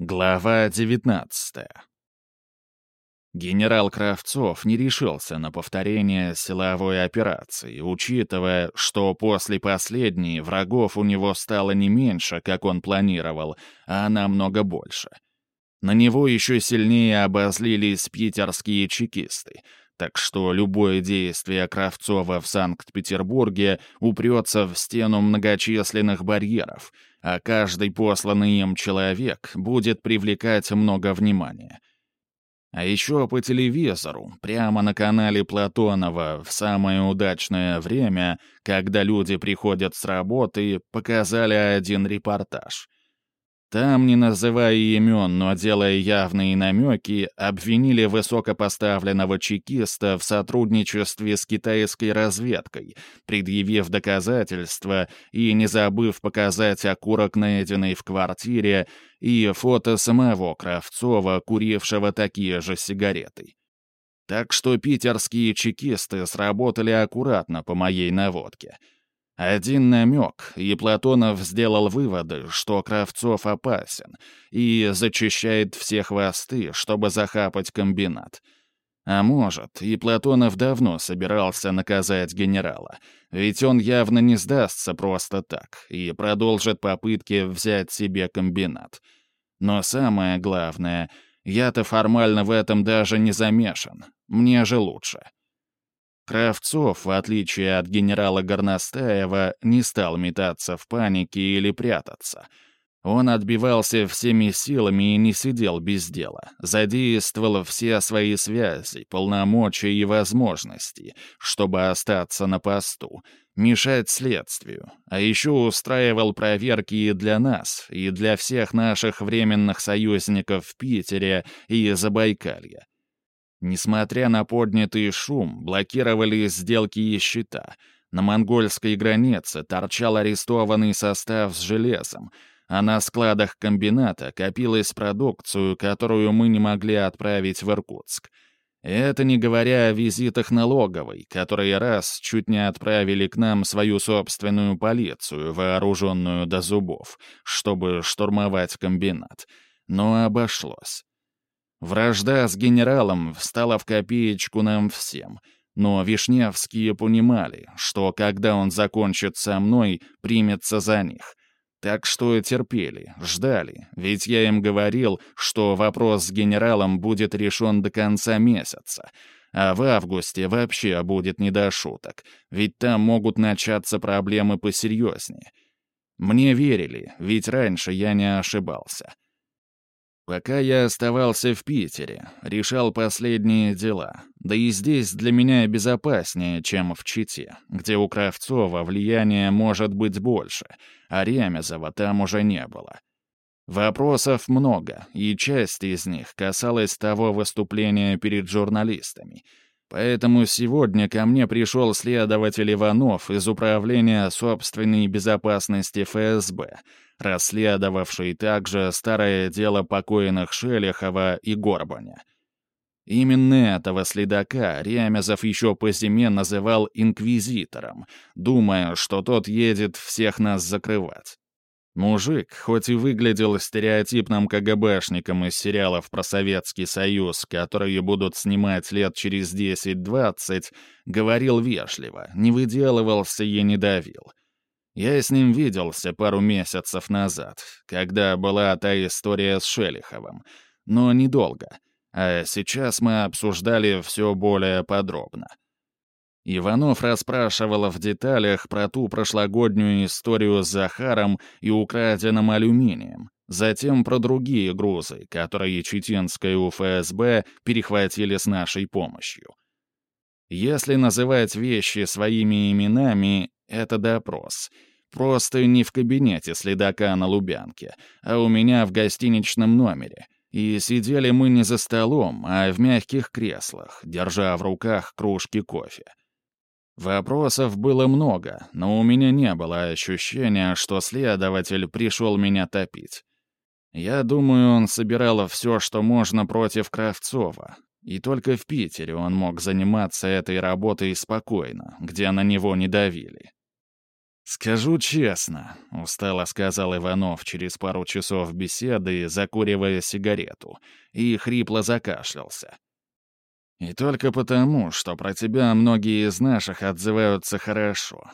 Глава 19 Генерал Кравцов не решился на повторение силовой операции, учитывая, что после последней врагов у него стало не меньше, как он планировал, а намного больше. На него еще сильнее обозлились питерские чекисты, так что любое действие Кравцова в Санкт-Петербурге упрется в стену многочисленных барьеров — а каждый посланный им человек будет привлекать много внимания. А еще по телевизору, прямо на канале Платонова, в самое удачное время, когда люди приходят с работы, показали один репортаж. Там, не называя имен, но делая явные намеки, обвинили высокопоставленного чекиста в сотрудничестве с китайской разведкой, предъявив доказательства и не забыв показать окурок, найденный в квартире, и фото самого Кравцова, курившего такие же сигареты. Так что питерские чекисты сработали аккуратно по моей наводке — один намек, и Платонов сделал выводы, что Кравцов опасен и зачищает все хвосты, чтобы захапать комбинат. А может, и Платонов давно собирался наказать генерала, ведь он явно не сдастся просто так и продолжит попытки взять себе комбинат. Но самое главное, я-то формально в этом даже не замешан. Мне же лучше. Кравцов, в отличие от генерала Горностаева, не стал метаться в панике или прятаться. Он отбивался всеми силами и не сидел без дела, задействовал все свои связи, полномочия и возможности, чтобы остаться на посту, мешать следствию, а еще устраивал проверки и для нас, и для всех наших временных союзников в Питере и Забайкалье. Несмотря на поднятый шум, блокировали сделки и счета. На монгольской границе торчал арестованный состав с железом, а на складах комбината копилась продукцию, которую мы не могли отправить в Иркутск. Это не говоря о визитах налоговой, которые раз чуть не отправили к нам свою собственную полицию, вооруженную до зубов, чтобы штурмовать комбинат. Но обошлось. Вражда с генералом встала в копеечку нам всем, но Вишневские понимали, что когда он закончит со мной, примется за них. Так что терпели, ждали, ведь я им говорил, что вопрос с генералом будет решен до конца месяца, а в августе вообще будет не до шуток, ведь там могут начаться проблемы посерьезнее. Мне верили, ведь раньше я не ошибался. Пока я оставался в Питере, решал последние дела. Да и здесь для меня безопаснее, чем в Чите, где у Кравцова влияние может быть больше, а Ремезова там уже не было. Вопросов много, и часть из них касалась того выступления перед журналистами — Поэтому сегодня ко мне пришел следователь Иванов из Управления собственной безопасности ФСБ, расследовавший также старое дело покойных Шелехова и Горбаня. Именно этого следака Ремезов еще по зиме называл инквизитором, думая, что тот едет всех нас закрывать. Мужик, хоть и выглядел стереотипным КГБшником из сериалов про Советский Союз, которые будут снимать лет через 10-20, говорил вежливо, не выделывался и не давил. Я с ним виделся пару месяцев назад, когда была та история с Шелиховым, но недолго, а сейчас мы обсуждали все более подробно. Иванов расспрашивал в деталях про ту прошлогоднюю историю с Захаром и украденным алюминием, затем про другие грузы, которые Читинская УФСБ перехватили с нашей помощью. Если называть вещи своими именами, это допрос. Просто не в кабинете следака на Лубянке, а у меня в гостиничном номере. И сидели мы не за столом, а в мягких креслах, держа в руках кружки кофе. Вопросов было много, но у меня не было ощущения, что следователь пришел меня топить. Я думаю, он собирал все, что можно против Кравцова. И только в Питере он мог заниматься этой работой спокойно, где на него не давили. «Скажу честно», — устало сказал Иванов через пару часов беседы, закуривая сигарету, и хрипло закашлялся. «И только потому, что про тебя многие из наших отзываются хорошо.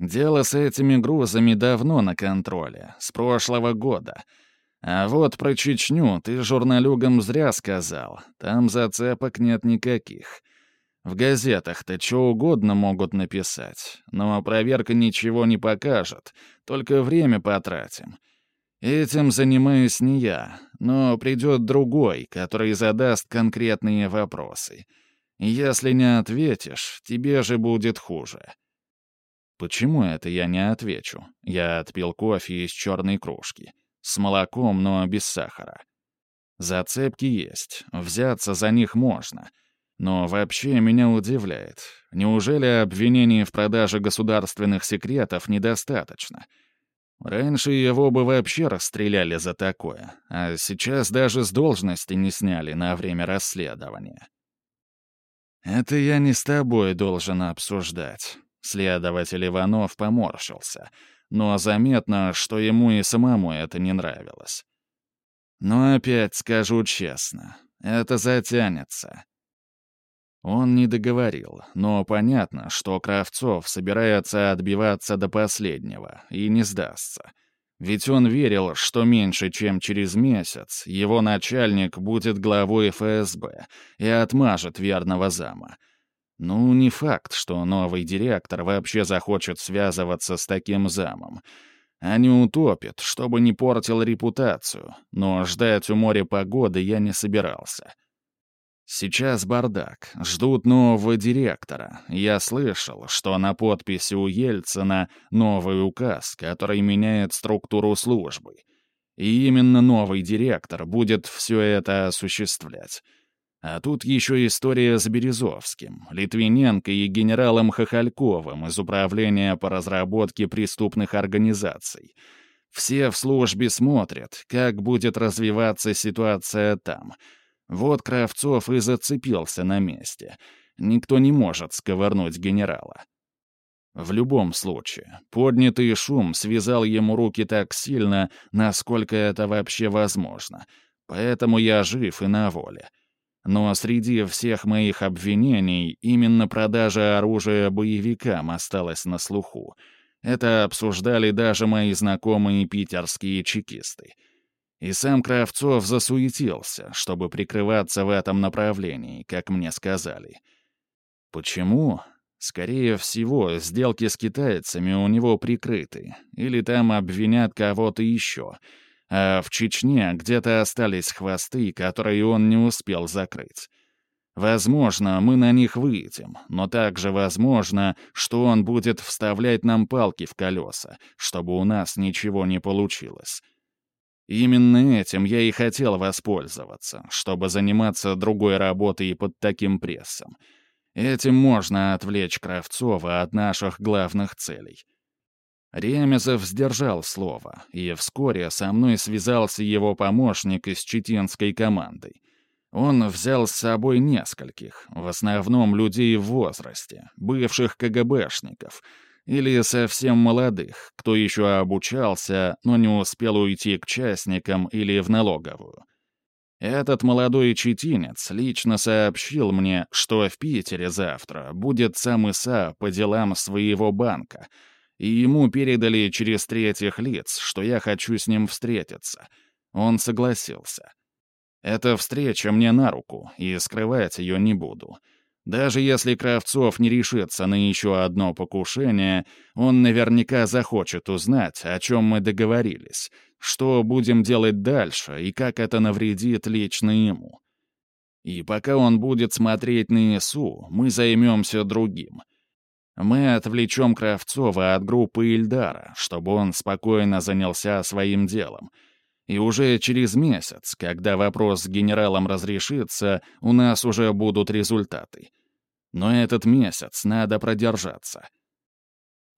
Дело с этими грузами давно на контроле, с прошлого года. А вот про Чечню ты журналюгам зря сказал, там зацепок нет никаких». В газетах-то что угодно могут написать, но проверка ничего не покажет, только время потратим. Этим занимаюсь не я, но придет другой, который задаст конкретные вопросы. Если не ответишь, тебе же будет хуже. Почему это я не отвечу? Я отпил кофе из черной кружки. С молоком, но без сахара. Зацепки есть, взяться за них можно — но вообще меня удивляет. Неужели обвинений в продаже государственных секретов недостаточно? Раньше его бы вообще расстреляли за такое, а сейчас даже с должности не сняли на время расследования. «Это я не с тобой должен обсуждать». Следователь Иванов поморщился, но заметно, что ему и самому это не нравилось. Но опять скажу честно, это затянется. Он не договорил, но понятно, что Кравцов собирается отбиваться до последнего и не сдастся. Ведь он верил, что меньше чем через месяц его начальник будет главой ФСБ и отмажет верного зама. Ну, не факт, что новый директор вообще захочет связываться с таким замом. А не утопит, чтобы не портил репутацию, но ждать у моря погоды я не собирался. Сейчас бардак. Ждут нового директора. Я слышал, что на подписи у Ельцина новый указ, который меняет структуру службы. И именно новый директор будет все это осуществлять. А тут еще история с Березовским, Литвиненко и генералом Хохольковым из Управления по разработке преступных организаций. Все в службе смотрят, как будет развиваться ситуация там — вот Кравцов и зацепился на месте. Никто не может сковырнуть генерала. В любом случае, поднятый шум связал ему руки так сильно, насколько это вообще возможно. Поэтому я жив и на воле. Но среди всех моих обвинений именно продажа оружия боевикам осталась на слуху. Это обсуждали даже мои знакомые питерские чекисты — и сам Кравцов засуетился, чтобы прикрываться в этом направлении, как мне сказали. Почему? Скорее всего, сделки с китайцами у него прикрыты, или там обвинят кого-то еще, а в Чечне где-то остались хвосты, которые он не успел закрыть. Возможно, мы на них выйдем, но также возможно, что он будет вставлять нам палки в колеса, чтобы у нас ничего не получилось. Именно этим я и хотел воспользоваться, чтобы заниматься другой работой под таким прессом. Этим можно отвлечь Кравцова от наших главных целей. Ремезов сдержал слово, и вскоре со мной связался его помощник из читинской команды. Он взял с собой нескольких, в основном людей в возрасте, бывших КГБшников — или совсем молодых, кто еще обучался, но не успел уйти к частникам или в налоговую. Этот молодой четинец лично сообщил мне, что в Питере завтра будет сам ИСА по делам своего банка, и ему передали через третьих лиц, что я хочу с ним встретиться. Он согласился. Эта встреча мне на руку, и скрывать ее не буду. Даже если Кравцов не решится на еще одно покушение, он наверняка захочет узнать, о чем мы договорились, что будем делать дальше и как это навредит лично ему. И пока он будет смотреть на ИСУ, мы займемся другим. Мы отвлечем Кравцова от группы Ильдара, чтобы он спокойно занялся своим делом. И уже через месяц, когда вопрос с генералом разрешится, у нас уже будут результаты. Но этот месяц надо продержаться.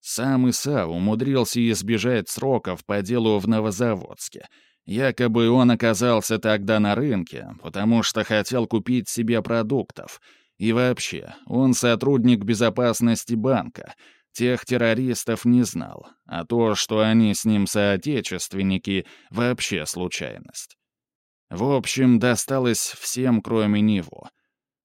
Сам Иса умудрился избежать сроков по делу в Новозаводске. Якобы он оказался тогда на рынке, потому что хотел купить себе продуктов. И вообще, он сотрудник безопасности банка, Тех террористов не знал, а то, что они с ним соотечественники, вообще случайность. В общем, досталось всем, кроме него.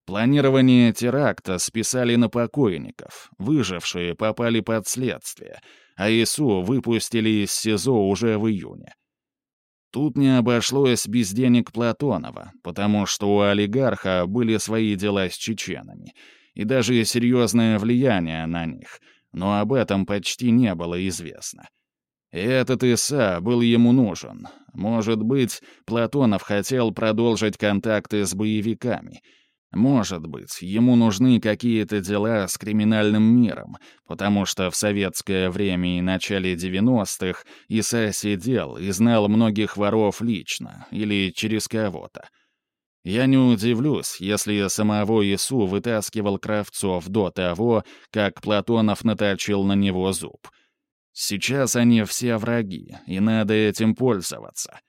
Планирование теракта списали на покойников, выжившие попали под следствие, а ИСУ выпустили из СИЗО уже в июне. Тут не обошлось без денег Платонова, потому что у олигарха были свои дела с чеченами, и даже серьезное влияние на них, но об этом почти не было известно. И этот Иса был ему нужен. Может быть, Платонов хотел продолжить контакты с боевиками. Может быть, ему нужны какие-то дела с криминальным миром, потому что в советское время и начале 90-х Иса сидел и знал многих воров лично или через кого-то. Я не удивлюсь, если самого Ису вытаскивал Кравцов до того, как Платонов наточил на него зуб — Сейчас они все враги, и надо этим пользоваться.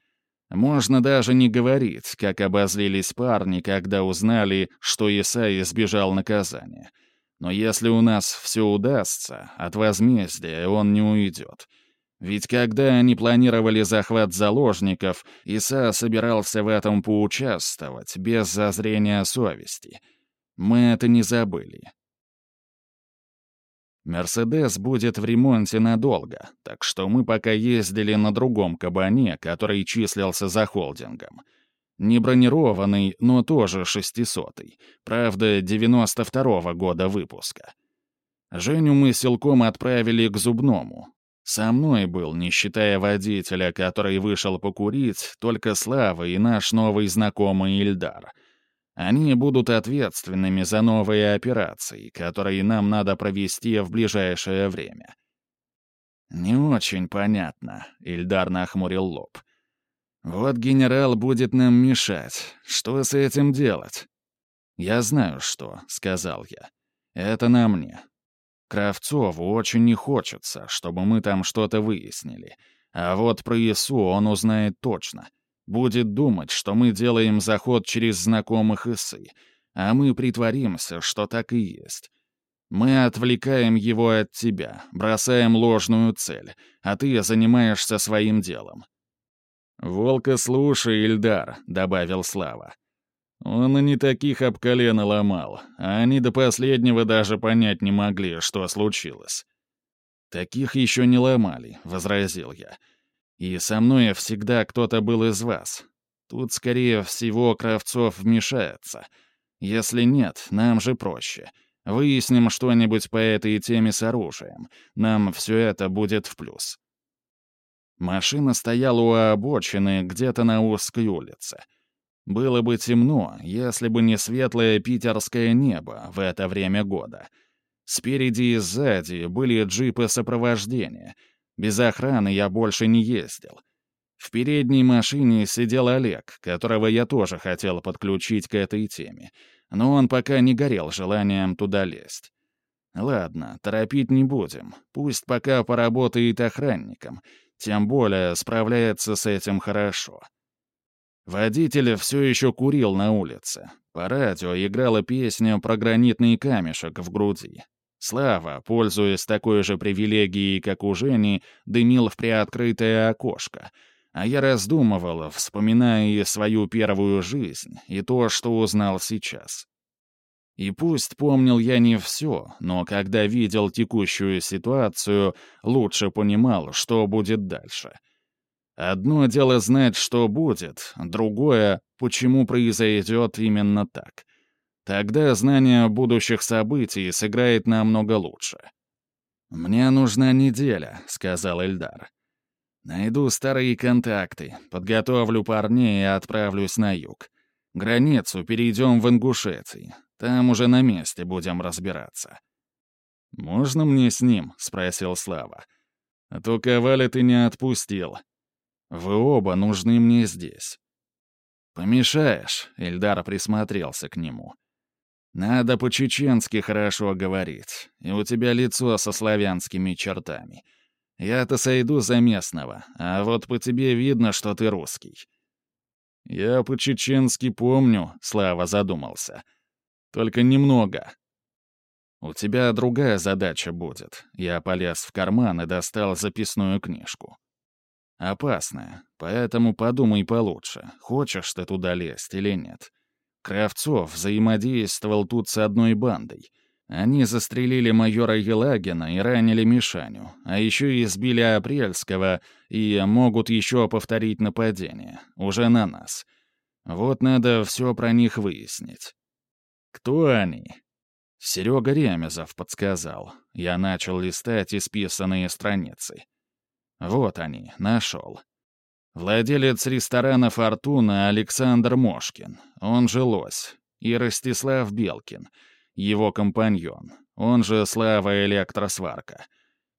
Можно даже не говорить, как обозлились парни, когда узнали, что Исай избежал наказания. Но если у нас все удастся, от возмездия он не уйдет. Ведь когда они планировали захват заложников, Иса собирался в этом поучаствовать, без зазрения совести. Мы это не забыли. Мерседес будет в ремонте надолго, так что мы пока ездили на другом кабане, который числился за холдингом. Не бронированный, но тоже шестисотый. Правда, 92-го года выпуска. Женю мы силком отправили к зубному. Со мной был, не считая водителя, который вышел покурить, только Слава и наш новый знакомый Ильдар — они будут ответственными за новые операции, которые нам надо провести в ближайшее время. «Не очень понятно», — Ильдар нахмурил лоб. «Вот генерал будет нам мешать. Что с этим делать?» «Я знаю, что», — сказал я. «Это на мне. Кравцову очень не хочется, чтобы мы там что-то выяснили. А вот про ИСУ он узнает точно. Будет думать, что мы делаем заход через знакомых Исы, а мы притворимся, что так и есть. Мы отвлекаем его от тебя, бросаем ложную цель, а ты занимаешься своим делом. «Волка слушай, Ильдар», — добавил Слава. Он и не таких об колено ломал, а они до последнего даже понять не могли, что случилось. «Таких еще не ломали», — возразил я. И со мной всегда кто-то был из вас. Тут, скорее всего, Кравцов вмешается. Если нет, нам же проще. Выясним что-нибудь по этой теме с оружием. Нам все это будет в плюс. Машина стояла у обочины где-то на узкой улице. Было бы темно, если бы не светлое питерское небо в это время года. Спереди и сзади были джипы сопровождения — без охраны я больше не ездил. В передней машине сидел Олег, которого я тоже хотел подключить к этой теме, но он пока не горел желанием туда лезть. Ладно, торопить не будем. Пусть пока поработает охранником, тем более справляется с этим хорошо. Водитель все еще курил на улице. По радио играла песня про гранитный камешек в груди. Слава, пользуясь такой же привилегией, как у Жени, дымил в приоткрытое окошко, а я раздумывал, вспоминая свою первую жизнь, и то, что узнал сейчас. И пусть помнил я не все, но когда видел текущую ситуацию, лучше понимал, что будет дальше. Одно дело знать, что будет, другое — почему произойдет именно так. Тогда знание будущих событий сыграет намного лучше. «Мне нужна неделя», — сказал Эльдар. «Найду старые контакты, подготовлю парней и отправлюсь на юг. Границу перейдем в Ингушетии. Там уже на месте будем разбираться». «Можно мне с ним?» — спросил Слава. «А то Коваля ты не отпустил. Вы оба нужны мне здесь». «Помешаешь», — Эльдар присмотрелся к нему. Надо по-чеченски хорошо говорить, и у тебя лицо со славянскими чертами. Я-то сойду за местного, а вот по тебе видно, что ты русский». «Я по-чеченски помню», — Слава задумался. «Только немного». «У тебя другая задача будет». Я полез в карман и достал записную книжку. «Опасная, поэтому подумай получше, хочешь ты туда лезть или нет. Кравцов взаимодействовал тут с одной бандой. Они застрелили майора Елагина и ранили Мишаню, а еще избили Апрельского и могут еще повторить нападение, уже на нас. Вот надо все про них выяснить. Кто они? Серега Ремезов подсказал. Я начал листать исписанные страницы. Вот они, нашел. Владелец ресторана «Фортуна» Александр Мошкин, он же Лось, и Ростислав Белкин, его компаньон, он же Слава Электросварка.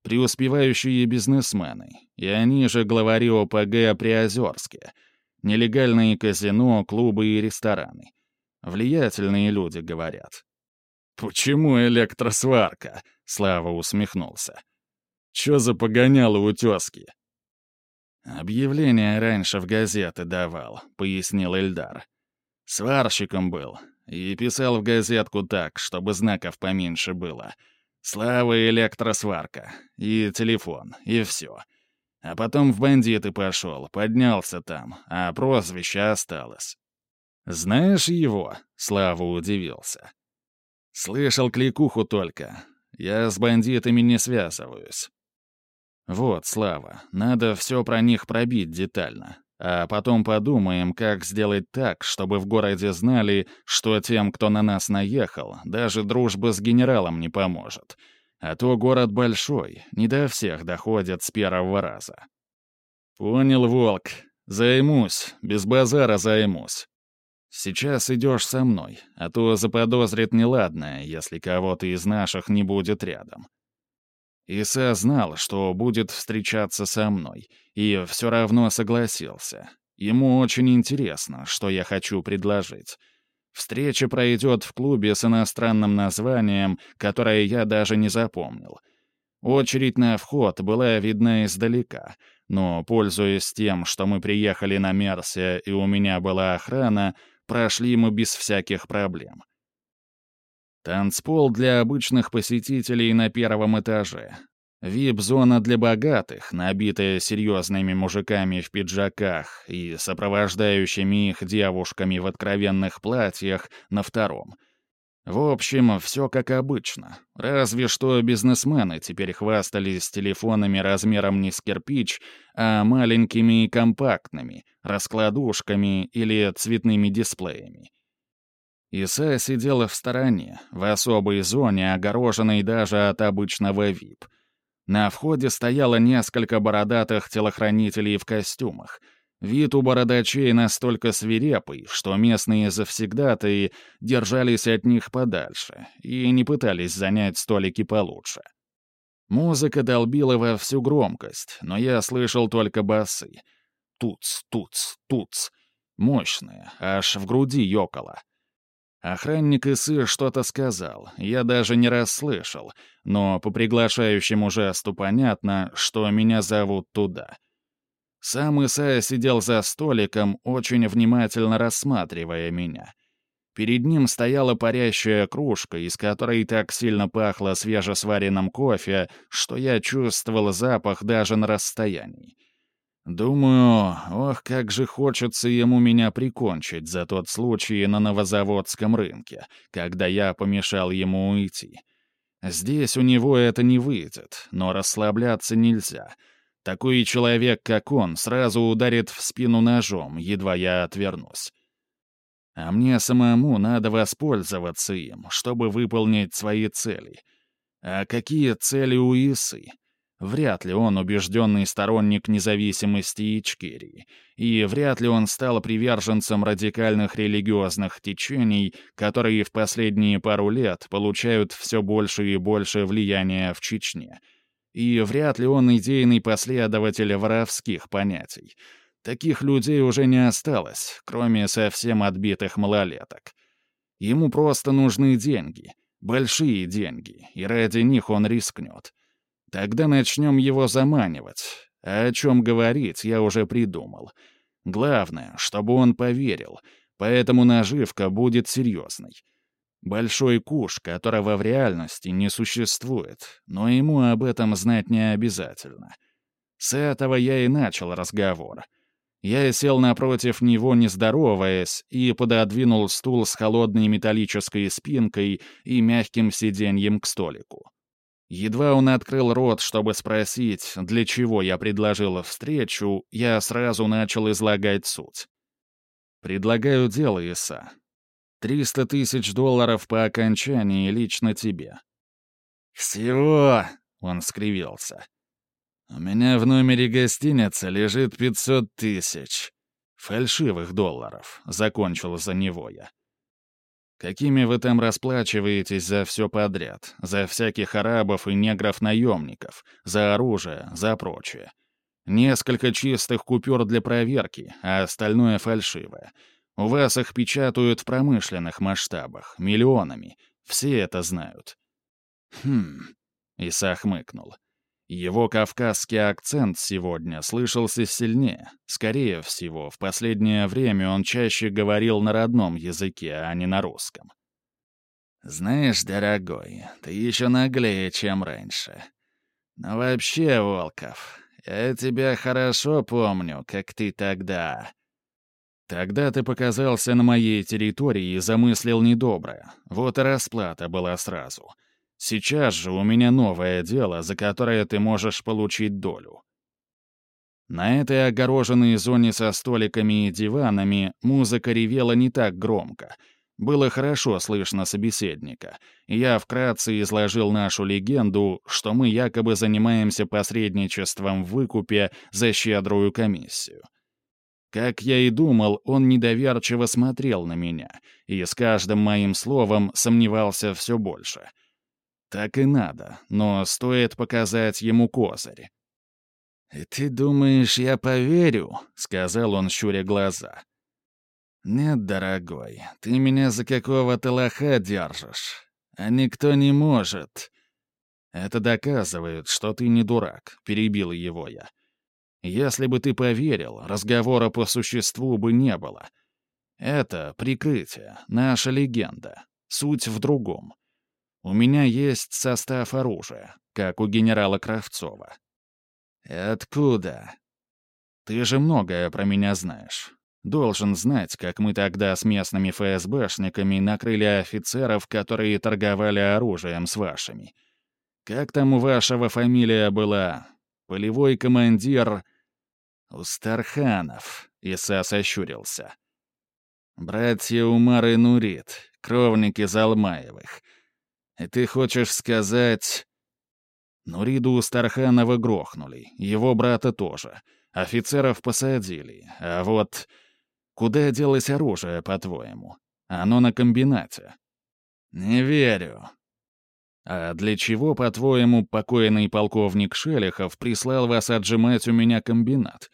Преуспевающие бизнесмены, и они же главари ОПГ Приозерске. Нелегальные казино, клубы и рестораны. Влиятельные люди, говорят. «Почему электросварка?» — Слава усмехнулся. «Чё за погоняло у тёзки?» «Объявление раньше в газеты давал», — пояснил Эльдар. «Сварщиком был. И писал в газетку так, чтобы знаков поменьше было. Слава электросварка. И телефон. И все. А потом в бандиты пошел, поднялся там, а прозвище осталось. «Знаешь его?» — Слава удивился. «Слышал кликуху только. Я с бандитами не связываюсь». «Вот, Слава, надо все про них пробить детально, а потом подумаем, как сделать так, чтобы в городе знали, что тем, кто на нас наехал, даже дружба с генералом не поможет. А то город большой, не до всех доходят с первого раза». «Понял, Волк. Займусь, без базара займусь. Сейчас идешь со мной, а то заподозрит неладное, если кого-то из наших не будет рядом». Иса знал, что будет встречаться со мной, и все равно согласился. Ему очень интересно, что я хочу предложить. Встреча пройдет в клубе с иностранным названием, которое я даже не запомнил. Очередь на вход была видна издалека, но, пользуясь тем, что мы приехали на Мерсе и у меня была охрана, прошли мы без всяких проблем. Танцпол для обычных посетителей на первом этаже. Вип-зона для богатых, набитая серьезными мужиками в пиджаках и сопровождающими их девушками в откровенных платьях на втором. В общем, все как обычно. Разве что бизнесмены теперь хвастались телефонами размером не с кирпич, а маленькими и компактными, раскладушками или цветными дисплеями. Иса сидела в стороне, в особой зоне, огороженной даже от обычного VIP. На входе стояло несколько бородатых телохранителей в костюмах. Вид у бородачей настолько свирепый, что местные завсегдатые держались от них подальше и не пытались занять столики получше. Музыка долбила во всю громкость, но я слышал только басы. Туц, туц, туц. Мощные, аж в груди ёкало. Охранник Исы что-то сказал, я даже не расслышал, но по приглашающему жесту понятно, что меня зовут туда. Сам Иса сидел за столиком, очень внимательно рассматривая меня. Перед ним стояла парящая кружка, из которой так сильно пахло свежесваренным кофе, что я чувствовал запах даже на расстоянии. Думаю, ох, как же хочется ему меня прикончить за тот случай на Новозаводском рынке, когда я помешал ему уйти. Здесь у него это не выйдет, но расслабляться нельзя. Такой человек, как он, сразу ударит в спину ножом, едва я отвернусь. А мне самому надо воспользоваться им, чтобы выполнить свои цели. А какие цели у Исы? Вряд ли он убежденный сторонник независимости Ичкерии, и вряд ли он стал приверженцем радикальных религиозных течений, которые в последние пару лет получают все больше и больше влияния в Чечне. И вряд ли он идейный последователь воровских понятий. Таких людей уже не осталось, кроме совсем отбитых малолеток. Ему просто нужны деньги, большие деньги, и ради них он рискнет. Тогда начнем его заманивать. А о чем говорить, я уже придумал. Главное, чтобы он поверил, поэтому наживка будет серьезной. Большой куш, которого в реальности не существует, но ему об этом знать не обязательно. С этого я и начал разговор. Я сел напротив него, не здороваясь, и пододвинул стул с холодной металлической спинкой и мягким сиденьем к столику. Едва он открыл рот, чтобы спросить, для чего я предложил встречу, я сразу начал излагать суть. «Предлагаю дело, Иса. Триста тысяч долларов по окончании лично тебе». «Всего?» — он скривился. «У меня в номере гостиницы лежит пятьсот тысяч. Фальшивых долларов», — закончил за него я. Какими вы там расплачиваетесь за все подряд, за всяких арабов и негров-наемников, за оружие, за прочее? Несколько чистых купюр для проверки, а остальное фальшивое. У вас их печатают в промышленных масштабах, миллионами. Все это знают. Хм, Иса хмыкнул. Его кавказский акцент сегодня слышался сильнее. Скорее всего, в последнее время он чаще говорил на родном языке, а не на русском. «Знаешь, дорогой, ты еще наглее, чем раньше. Но вообще, Волков, я тебя хорошо помню, как ты тогда...» «Тогда ты показался на моей территории и замыслил недоброе. Вот и расплата была сразу». Сейчас же у меня новое дело, за которое ты можешь получить долю. На этой огороженной зоне со столиками и диванами музыка ревела не так громко. Было хорошо слышно собеседника. Я вкратце изложил нашу легенду, что мы якобы занимаемся посредничеством в выкупе за щедрую комиссию. Как я и думал, он недоверчиво смотрел на меня, и с каждым моим словом сомневался все больше — так и надо, но стоит показать ему козырь. «И ты думаешь, я поверю?» — сказал он, щуря глаза. «Нет, дорогой, ты меня за какого-то лоха держишь, а никто не может». «Это доказывает, что ты не дурак», — перебил его я. «Если бы ты поверил, разговора по существу бы не было. Это прикрытие, наша легенда. Суть в другом. У меня есть состав оружия, как у генерала Кравцова. Откуда? Ты же многое про меня знаешь. Должен знать, как мы тогда с местными ФСБшниками накрыли офицеров, которые торговали оружием с вашими. Как там у вашего фамилия была? Полевой командир... Устарханов, Иса сощурился. Братья Умар и Нурит, кровники Залмаевых — ты хочешь сказать...» Нуриду Старханова грохнули, его брата тоже. Офицеров посадили. А вот... Куда делось оружие, по-твоему? Оно на комбинате. Не верю. А для чего, по-твоему, покойный полковник Шелихов прислал вас отжимать у меня комбинат?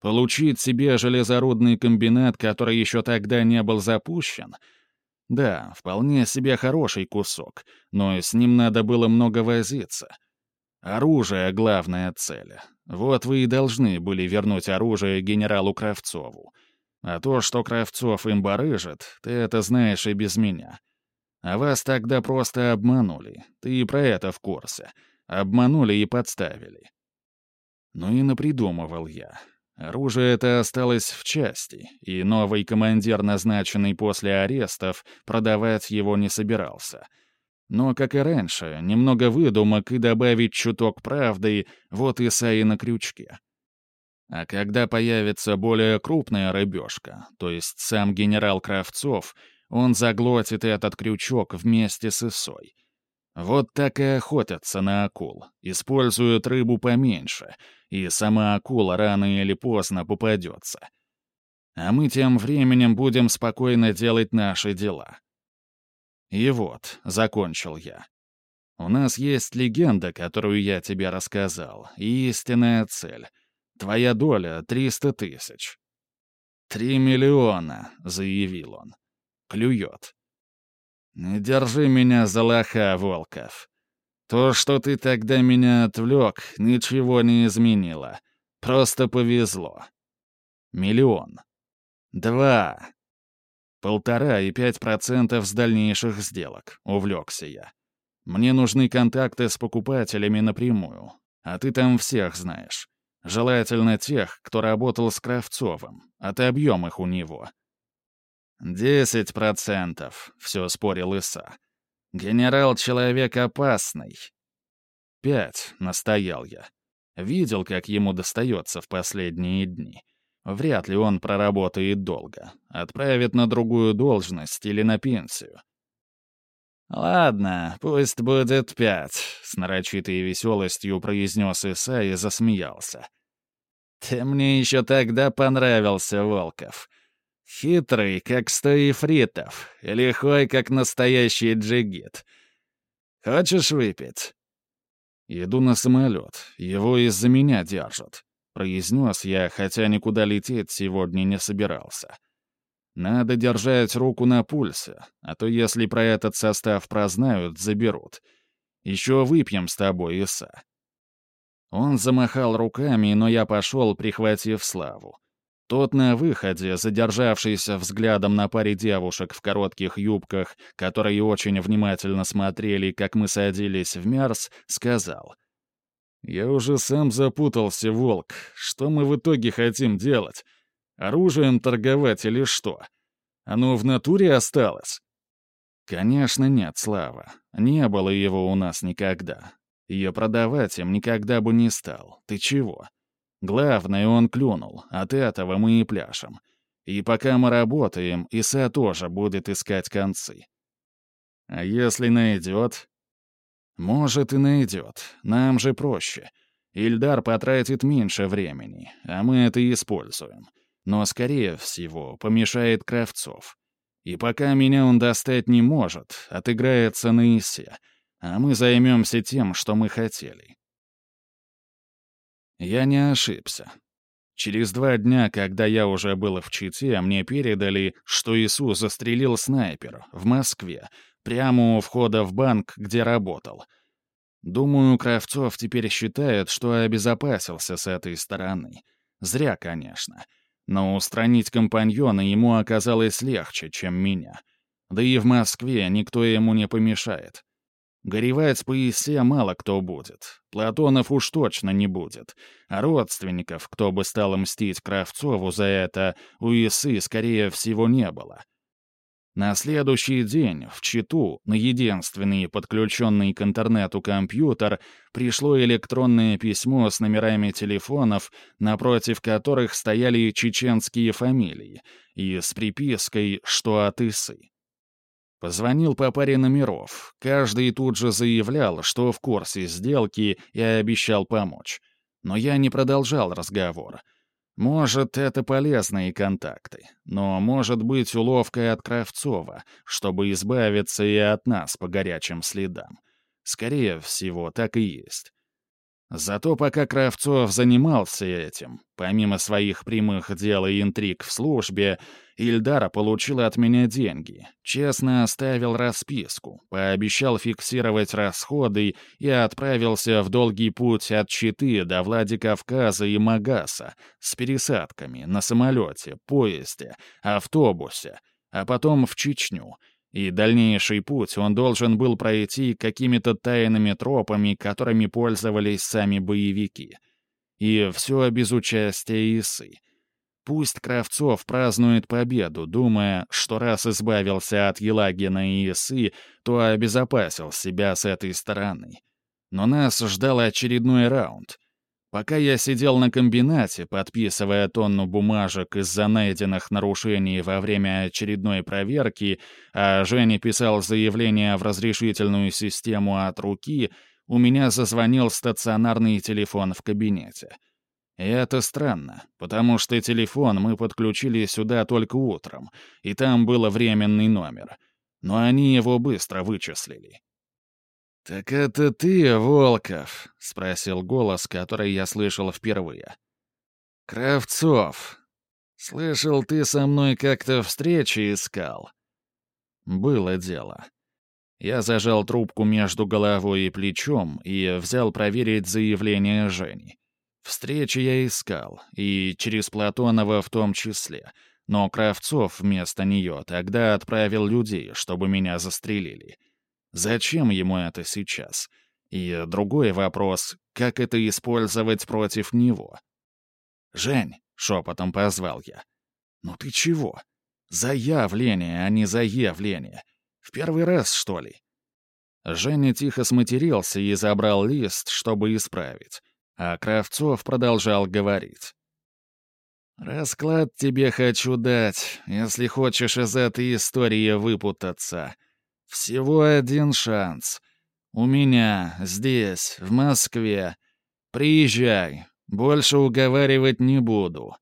Получить себе железорудный комбинат, который еще тогда не был запущен — да, вполне себе хороший кусок, но с ним надо было много возиться. Оружие — главная цель. Вот вы и должны были вернуть оружие генералу Кравцову. А то, что Кравцов им барыжит, ты это знаешь и без меня. А вас тогда просто обманули. Ты и про это в курсе. Обманули и подставили. Ну и напридумывал я. Оружие это осталось в части, и новый командир, назначенный после арестов, продавать его не собирался. Но, как и раньше, немного выдумок и добавить чуток правды, вот и Саи на крючке. А когда появится более крупная рыбешка, то есть сам генерал Кравцов, он заглотит этот крючок вместе с Исой. Вот так и охотятся на акул, используют рыбу поменьше, и сама акула рано или поздно попадется. А мы тем временем будем спокойно делать наши дела. И вот, закончил я. У нас есть легенда, которую я тебе рассказал, и истинная цель. Твоя доля — триста тысяч. «Три миллиона», — заявил он. Клюет. «Не держи меня за лоха, Волков. То, что ты тогда меня отвлек, ничего не изменило. Просто повезло. Миллион. Два. Полтора и пять процентов с дальнейших сделок, увлекся я. Мне нужны контакты с покупателями напрямую, а ты там всех знаешь. Желательно тех, кто работал с Кравцовым. Отобьем их у него. «Десять процентов», — все спорил Иса. «Генерал — человек опасный». «Пять», — настоял я. Видел, как ему достается в последние дни. Вряд ли он проработает долго. Отправит на другую должность или на пенсию. «Ладно, пусть будет пять», — с нарочитой веселостью произнес Иса и засмеялся. «Ты мне еще тогда понравился, Волков. Хитрый, как сто ефритов, и лихой, как настоящий джигит. Хочешь выпить?» «Иду на самолет. Его из-за меня держат», — произнес я, хотя никуда лететь сегодня не собирался. Надо держать руку на пульсе, а то если про этот состав прознают, заберут. Еще выпьем с тобой, Иса». Он замахал руками, но я пошел, прихватив Славу. Тот на выходе, задержавшийся взглядом на паре девушек в коротких юбках, которые очень внимательно смотрели, как мы садились в Мерс, сказал. «Я уже сам запутался, Волк. Что мы в итоге хотим делать? Оружием торговать или что? Оно в натуре осталось?» «Конечно нет, Слава. Не было его у нас никогда. Ее продавать им никогда бы не стал. Ты чего? Главное, он клюнул. От этого мы и пляшем. И пока мы работаем, Иса тоже будет искать концы. А если найдет? Может и найдет. Нам же проще. Ильдар потратит меньше времени, а мы это используем но, скорее всего, помешает Кравцов. И пока меня он достать не может, отыграется на Исе, а мы займемся тем, что мы хотели. Я не ошибся. Через два дня, когда я уже был в Чите, мне передали, что Ису застрелил снайпер в Москве, прямо у входа в банк, где работал. Думаю, Кравцов теперь считает, что обезопасился с этой стороны. Зря, конечно. — но устранить компаньона ему оказалось легче, чем меня. Да и в Москве никто ему не помешает. Горевать по Исе мало кто будет. Платонов уж точно не будет. А родственников, кто бы стал мстить Кравцову за это, у Исы, скорее всего, не было. На следующий день в Читу на единственный подключенный к интернету компьютер пришло электронное письмо с номерами телефонов, напротив которых стояли чеченские фамилии, и с припиской «что от Исы». Позвонил по паре номеров. Каждый тут же заявлял, что в курсе сделки и обещал помочь. Но я не продолжал разговор — может, это полезные контакты, но может быть уловкой от Кравцова, чтобы избавиться и от нас по горячим следам. Скорее всего, так и есть. Зато пока Кравцов занимался этим, помимо своих прямых дел и интриг в службе, Ильдара получил от меня деньги, честно оставил расписку, пообещал фиксировать расходы и отправился в долгий путь от Читы до Владикавказа и Магаса с пересадками на самолете, поезде, автобусе, а потом в Чечню — и дальнейший путь он должен был пройти какими-то тайными тропами, которыми пользовались сами боевики. И все без участия Исы. Пусть Кравцов празднует победу, думая, что раз избавился от Елагина и Исы, то обезопасил себя с этой стороны. Но нас ждал очередной раунд. Пока я сидел на комбинате, подписывая тонну бумажек из-за найденных нарушений во время очередной проверки, а Женя писал заявление в разрешительную систему от руки, у меня зазвонил стационарный телефон в кабинете. И это странно, потому что телефон мы подключили сюда только утром, и там был временный номер. Но они его быстро вычислили. «Так это ты, Волков?» — спросил голос, который я слышал впервые. «Кравцов. Слышал, ты со мной как-то встречи искал?» Было дело. Я зажал трубку между головой и плечом и взял проверить заявление Жени. Встречи я искал, и через Платонова в том числе. но Кравцов вместо нее тогда отправил людей, чтобы меня застрелили. Зачем ему это сейчас? И другой вопрос — как это использовать против него? «Жень», — шепотом позвал я, — «ну ты чего? Заявление, а не заявление. В первый раз, что ли?» Женя тихо сматерился и забрал лист, чтобы исправить, а Кравцов продолжал говорить. «Расклад тебе хочу дать, если хочешь из этой истории выпутаться. Всего один шанс. У меня, здесь, в Москве. Приезжай, больше уговаривать не буду».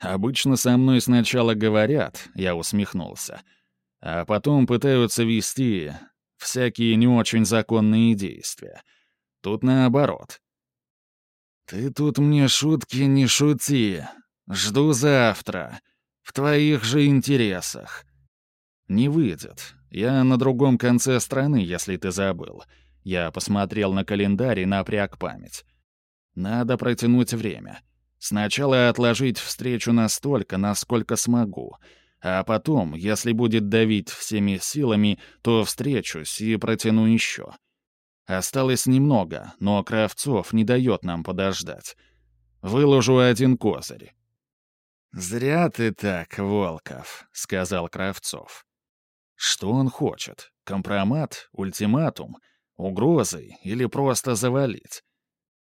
Обычно со мной сначала говорят, я усмехнулся, а потом пытаются вести всякие не очень законные действия. Тут наоборот. «Ты тут мне шутки не шути», Жду завтра. В твоих же интересах. Не выйдет. Я на другом конце страны, если ты забыл. Я посмотрел на календарь и напряг память. Надо протянуть время. Сначала отложить встречу настолько, насколько смогу. А потом, если будет давить всеми силами, то встречусь и протяну еще. Осталось немного, но Кравцов не дает нам подождать. Выложу один козырь. «Зря ты так, Волков», — сказал Кравцов. «Что он хочет? Компромат? Ультиматум? Угрозы? Или просто завалить?»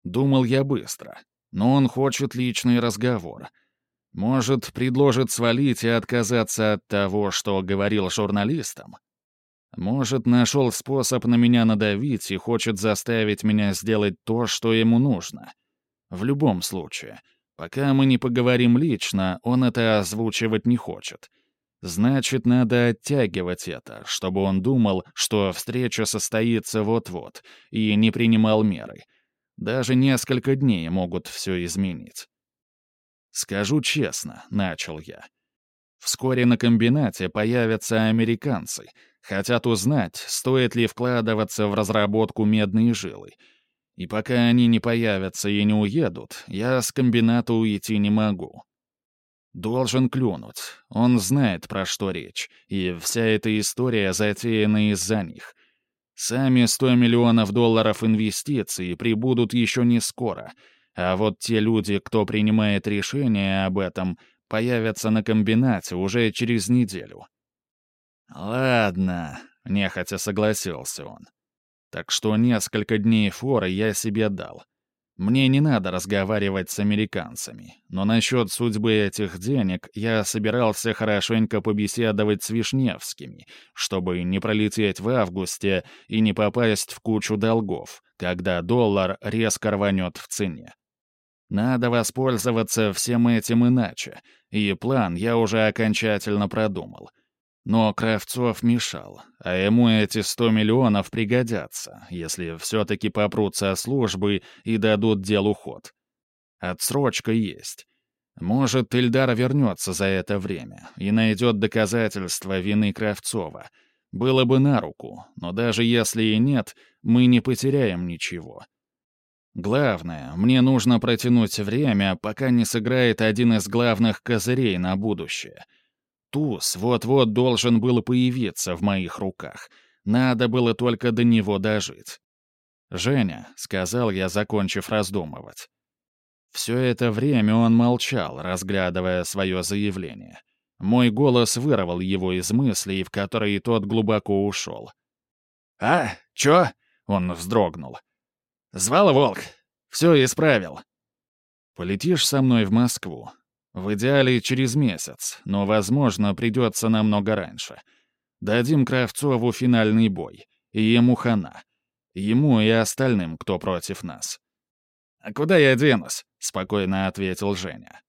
Думал я быстро. Но он хочет личный разговор. Может, предложит свалить и отказаться от того, что говорил журналистам? Может, нашел способ на меня надавить и хочет заставить меня сделать то, что ему нужно. В любом случае — Пока мы не поговорим лично, он это озвучивать не хочет. Значит, надо оттягивать это, чтобы он думал, что встреча состоится вот-вот, и не принимал меры. Даже несколько дней могут все изменить. «Скажу честно», — начал я. «Вскоре на комбинате появятся американцы. Хотят узнать, стоит ли вкладываться в разработку медной жилы, и пока они не появятся и не уедут, я с комбината уйти не могу. Должен клюнуть. Он знает, про что речь, и вся эта история затеяна из-за них. Сами 100 миллионов долларов инвестиций прибудут еще не скоро, а вот те люди, кто принимает решение об этом, появятся на комбинате уже через неделю. «Ладно», — нехотя согласился он. Так что несколько дней форы я себе дал. Мне не надо разговаривать с американцами, но насчет судьбы этих денег я собирался хорошенько побеседовать с Вишневскими, чтобы не пролететь в августе и не попасть в кучу долгов, когда доллар резко рванет в цене. Надо воспользоваться всем этим иначе, и план я уже окончательно продумал — но Кравцов мешал, а ему эти сто миллионов пригодятся, если все-таки попрутся службы и дадут делу ход. Отсрочка есть. Может, Ильдар вернется за это время и найдет доказательства вины Кравцова. Было бы на руку, но даже если и нет, мы не потеряем ничего. Главное, мне нужно протянуть время, пока не сыграет один из главных козырей на будущее — Туз вот-вот должен был появиться в моих руках. Надо было только до него дожить. «Женя», — сказал я, закончив раздумывать. Все это время он молчал, разглядывая свое заявление. Мой голос вырвал его из мыслей, в которые тот глубоко ушел. «А, чё?» — он вздрогнул. «Звал Волк. Все исправил». «Полетишь со мной в Москву. В идеале через месяц, но, возможно, придется намного раньше. Дадим Кравцову финальный бой. И ему хана. Ему и остальным, кто против нас. «А куда я денусь?» — спокойно ответил Женя.